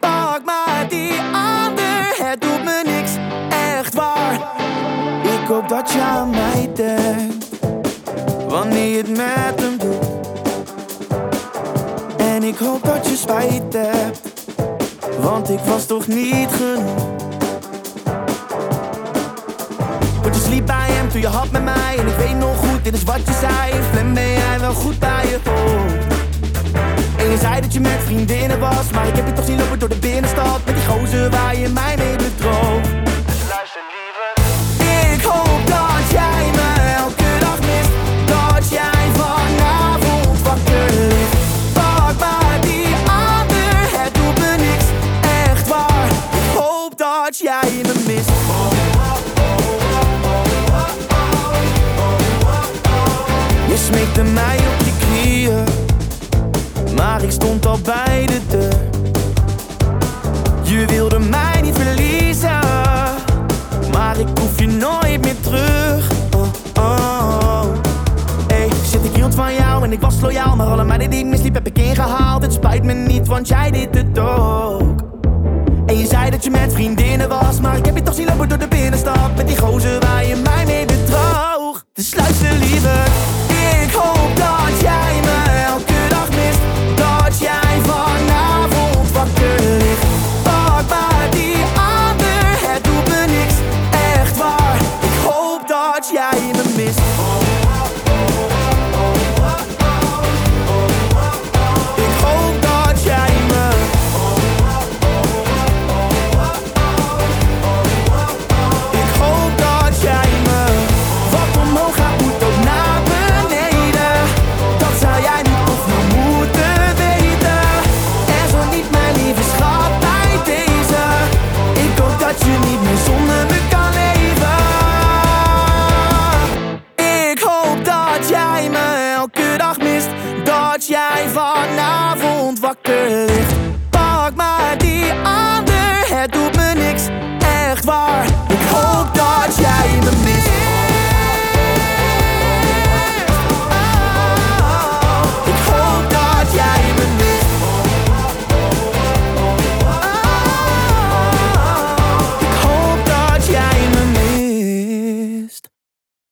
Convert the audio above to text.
Pak maar die ander, het doet me niks, echt waar. Ik hoop dat je aan mij denkt, wanneer je het met hem doet. En ik hoop dat je spijt hebt, want ik was toch niet genoeg. Want je sliep bij hem toen je had met mij, en ik weet nog goed, dit is wat je zei. Flem ben jij wel goed bij je hoofd dat je met vriendinnen was Maar ik heb je toch zien lopen door de binnenstad Met die gozer waar je mij mee bedroog. Luister Ik hoop dat jij me elke dag mist Dat jij vanavond wakker ligt. Pak maar die ander, het doet me niks Echt waar, ik hoop dat jij me mist. Je smeekte mij op maar ik stond al bij de deur. Je wilde mij niet verliezen, maar ik hoef je nooit meer terug. Oh, oh. Hey, shit, ik hield van jou en ik was loyaal, maar alle meiden die ik misliep heb ik ingehaald. Het spijt me niet, want jij deed het ook. En je zei dat je met vriendinnen was, maar ik heb je toch zien lopen door de binnenstad vanavond wakker.